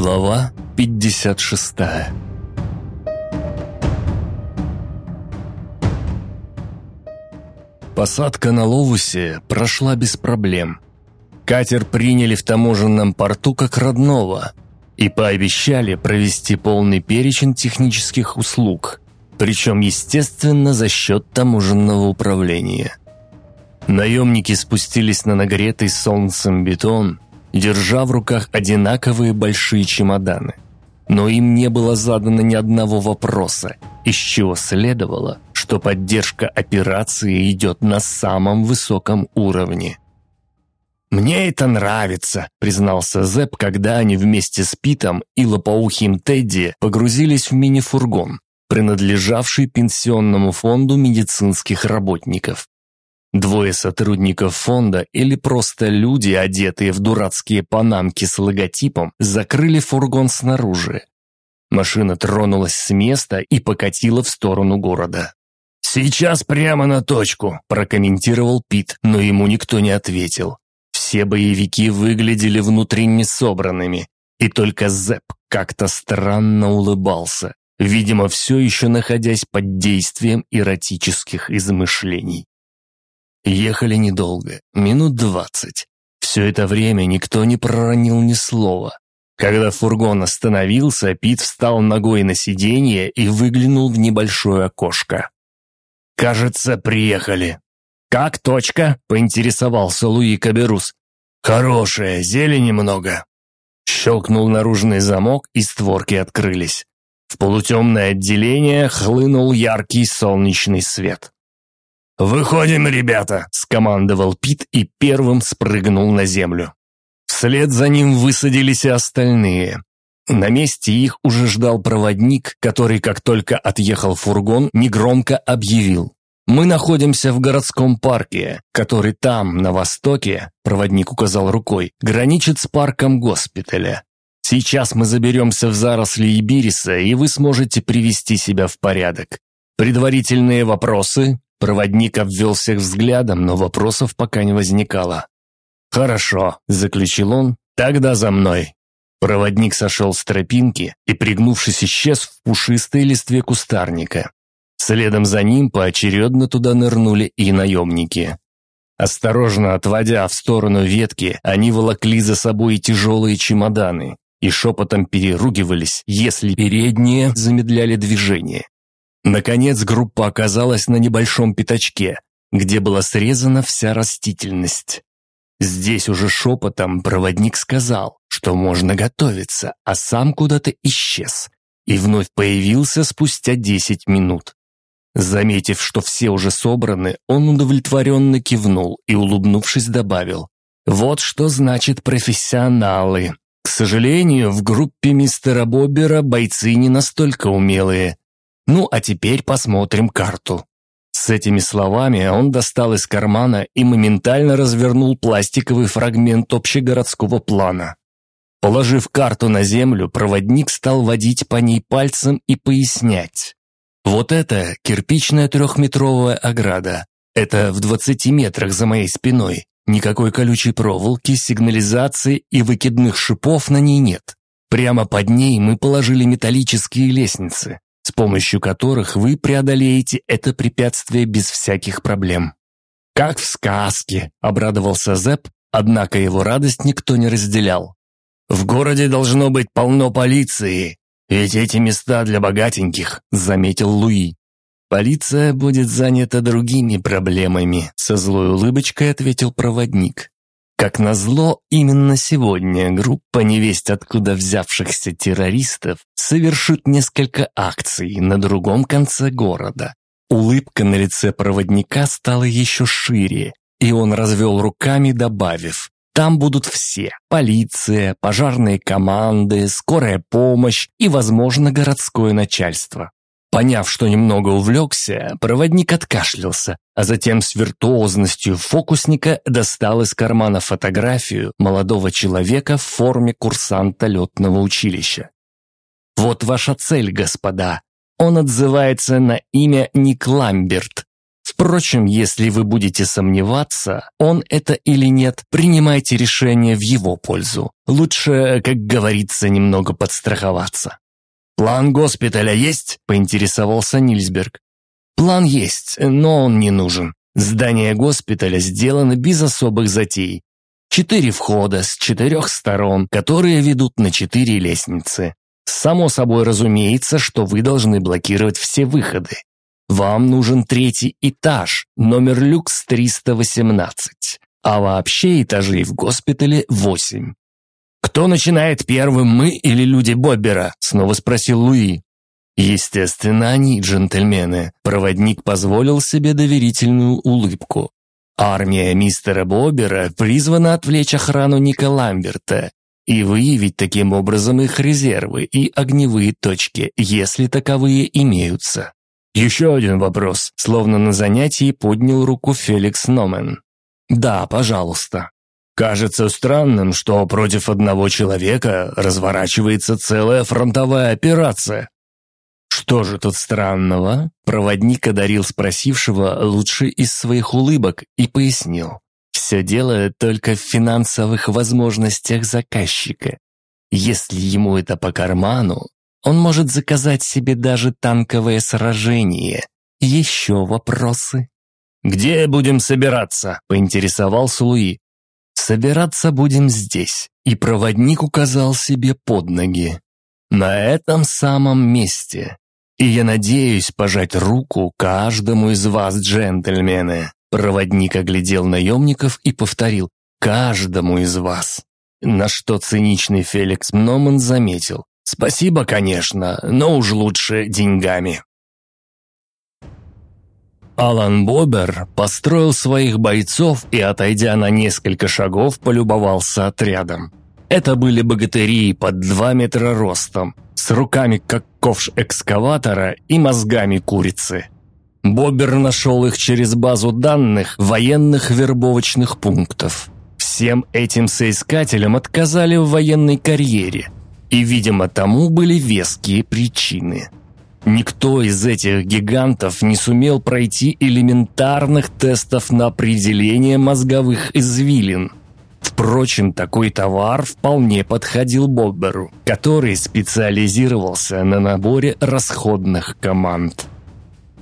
Глава 56 Посадка на Ловусе прошла без проблем. Катер приняли в таможенном порту как родного и пообещали провести полный перечень технических услуг, причем, естественно, за счет таможенного управления. Наемники спустились на нагретый солнцем бетон – держа в руках одинаковые большие чемоданы. Но им не было задано ни одного вопроса, из чего следовало, что поддержка операции идет на самом высоком уровне. «Мне это нравится», — признался Зэп, когда они вместе с Питом и лопоухим Тедди погрузились в мини-фургон, принадлежавший пенсионному фонду медицинских работников. Двое сотрудников фонда или просто люди, одетые в дурацкие панамки с логотипом, закрыли фургон снаружи. Машина тронулась с места и покатила в сторону города. «Сейчас прямо на точку», – прокомментировал Пит, но ему никто не ответил. Все боевики выглядели внутренне собранными, и только Зэп как-то странно улыбался, видимо, все еще находясь под действием эротических измышлений. Ехали недолго, минут двадцать. Все это время никто не проронил ни слова. Когда фургон остановился, Пит встал ногой на сиденье и выглянул в небольшое окошко. «Кажется, приехали». «Как точка?» – поинтересовался Луи Каберус. «Хорошая, зелени много». Щелкнул наружный замок, и створки открылись. В полутемное отделение хлынул яркий солнечный свет. «Выходим, ребята!» – скомандовал Пит и первым спрыгнул на землю. Вслед за ним высадились и остальные. На месте их уже ждал проводник, который, как только отъехал фургон, негромко объявил. «Мы находимся в городском парке, который там, на востоке, проводник указал рукой, граничит с парком госпиталя. Сейчас мы заберемся в заросли Ибириса, и вы сможете привести себя в порядок. Предварительные вопросы?» Проводник обвел всех взглядом, но вопросов пока не возникало. «Хорошо», – заключил он, – «тогда за мной». Проводник сошел с тропинки и, пригнувшись, исчез в пушистой листве кустарника. Следом за ним поочередно туда нырнули и наемники. Осторожно отводя в сторону ветки, они волокли за собой тяжелые чемоданы и шепотом переругивались, если передние замедляли движение. Наконец группа оказалась на небольшом пятачке, где была срезана вся растительность. Здесь уже шепотом проводник сказал, что можно готовиться, а сам куда-то исчез и вновь появился спустя 10 минут. Заметив, что все уже собраны, он удовлетворенно кивнул и, улыбнувшись, добавил «Вот что значит профессионалы. К сожалению, в группе мистера Боббера бойцы не настолько умелые, ну, а теперь посмотрим карту. С этими словами он достал из кармана и моментально развернул пластиковый фрагмент общегородского плана. Положив карту на землю, проводник стал водить по ней пальцем и пояснять. Вот это кирпичная трехметровая ограда. Это в 20 метрах за моей спиной. Никакой колючей проволоки, сигнализации и выкидных шипов на ней нет. Прямо под ней мы положили металлические лестницы помощью которых вы преодолеете это препятствие без всяких проблем. «Как в сказке», — обрадовался Зэп, однако его радость никто не разделял. «В городе должно быть полно полиции, ведь эти места для богатеньких», — заметил Луи. «Полиция будет занята другими проблемами», — со злой улыбочкой ответил проводник. Как назло, именно сегодня группа невесть откуда взявшихся террористов совершит несколько акций на другом конце города. Улыбка на лице проводника стала еще шире, и он развел руками, добавив «Там будут все – полиция, пожарные команды, скорая помощь и, возможно, городское начальство». Поняв, что немного увлекся, проводник откашлялся, а затем с виртуозностью фокусника достал из кармана фотографию молодого человека в форме курсанта летного училища. «Вот ваша цель, господа. Он отзывается на имя Ник Ламберт. Впрочем, если вы будете сомневаться, он это или нет, принимайте решение в его пользу. Лучше, как говорится, немного подстраховаться. «План госпиталя есть?» – поинтересовался Нильсберг. «План есть, но он не нужен. Здание госпиталя сделано без особых затей. Четыре входа с четырех сторон, которые ведут на четыре лестницы. Само собой разумеется, что вы должны блокировать все выходы. Вам нужен третий этаж, номер люкс 318. А вообще этажей в госпитале 8. «Кто начинает первым, мы или люди Боббера?» – снова спросил Луи. Естественно, они, джентльмены. Проводник позволил себе доверительную улыбку. Армия мистера Боббера призвана отвлечь охрану Ника Ламберта и выявить таким образом их резервы и огневые точки, если таковые имеются. Еще один вопрос, словно на занятии поднял руку Феликс Номен. «Да, пожалуйста». Кажется странным, что против одного человека разворачивается целая фронтовая операция. Что же тут странного? Проводник одарил спросившего лучший из своих улыбок и пояснил. Все дело только в финансовых возможностях заказчика. Если ему это по карману, он может заказать себе даже танковое сражение. Еще вопросы? «Где будем собираться?» – поинтересовался Луи. «Собираться будем здесь», и проводник указал себе под ноги. «На этом самом месте. И я надеюсь пожать руку каждому из вас, джентльмены». Проводник оглядел наемников и повторил «каждому из вас». На что циничный Феликс Мноман заметил «Спасибо, конечно, но уж лучше деньгами». Алан Бобер построил своих бойцов и, отойдя на несколько шагов, полюбовался отрядом. Это были богатыри под два метра ростом, с руками как ковш экскаватора и мозгами курицы. Бобер нашел их через базу данных военных вербовочных пунктов. Всем этим соискателям отказали в военной карьере, и, видимо, тому были веские причины. Никто из этих гигантов не сумел пройти элементарных тестов на определение мозговых извилин – Впрочем, такой товар вполне подходил Бобберу, который специализировался на наборе расходных команд.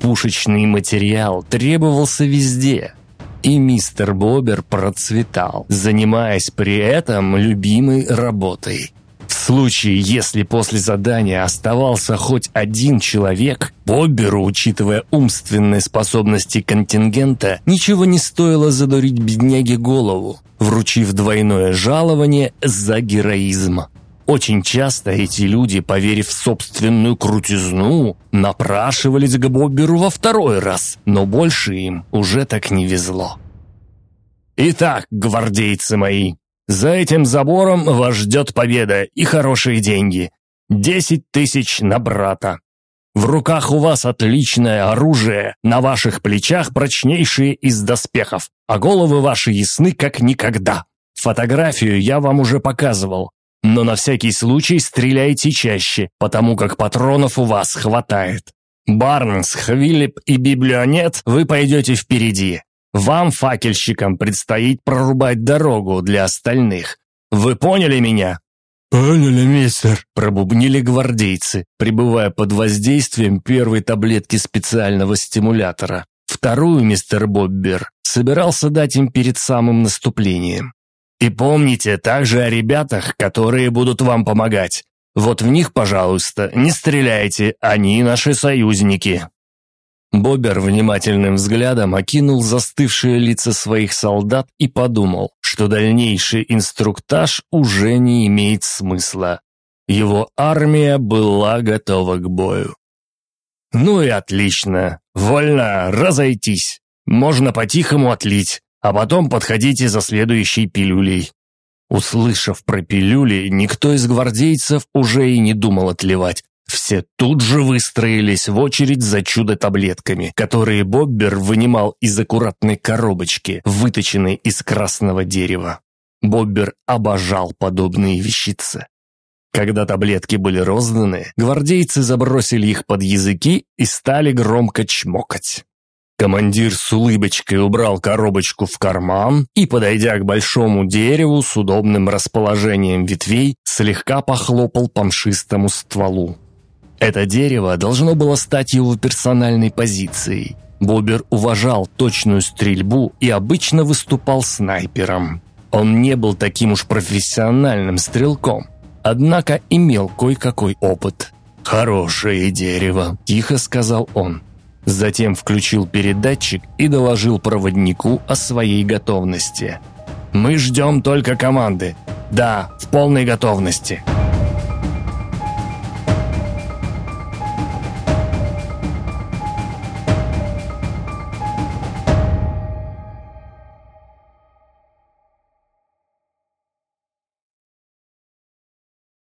Пушечный материал требовался везде, и мистер Бобер процветал, занимаясь при этом любимой работой. Случае, если после задания оставался хоть один человек, Бобберу, учитывая умственные способности контингента, ничего не стоило задурить бедняге голову, вручив двойное жалование за героизм. Очень часто эти люди, поверив в собственную крутизну, напрашивались к Бобберу во второй раз, но больше им уже так не везло. «Итак, гвардейцы мои, за этим забором вас ждет победа и хорошие деньги. Десять тысяч на брата. В руках у вас отличное оружие, на ваших плечах прочнейшие из доспехов, а головы ваши ясны как никогда. Фотографию я вам уже показывал, но на всякий случай стреляйте чаще, потому как патронов у вас хватает. Барнс, Хвилип и Библионет вы пойдете впереди. Вам, факельщикам, предстоит прорубать дорогу для остальных. Вы поняли меня?» «Поняли, мистер», – пробубнили гвардейцы, пребывая под воздействием первой таблетки специального стимулятора. Вторую мистер Боббер собирался дать им перед самым наступлением. «И помните также о ребятах, которые будут вам помогать. Вот в них, пожалуйста, не стреляйте, они наши союзники». Бобер внимательным взглядом окинул застывшие лица своих солдат и подумал, что дальнейший инструктаж уже не имеет смысла. Его армия была готова к бою. «Ну и отлично. Вольно разойтись. Можно по-тихому отлить, а потом подходите за следующей пилюлей». Услышав про пилюли, никто из гвардейцев уже и не думал отливать, все тут же выстроились в очередь за чудо-таблетками, которые Боббер вынимал из аккуратной коробочки, выточенной из красного дерева. Боббер обожал подобные вещицы. Когда таблетки были розданы, гвардейцы забросили их под языки и стали громко чмокать. Командир с улыбочкой убрал коробочку в карман и, подойдя к большому дереву с удобным расположением ветвей, слегка похлопал по мшистому стволу. Это дерево должно было стать его персональной позицией. Бобер уважал точную стрельбу и обычно выступал снайпером. Он не был таким уж профессиональным стрелком, однако имел кое-какой опыт. «Хорошее дерево», – тихо сказал он. Затем включил передатчик и доложил проводнику о своей готовности. «Мы ждем только команды. Да, в полной готовности».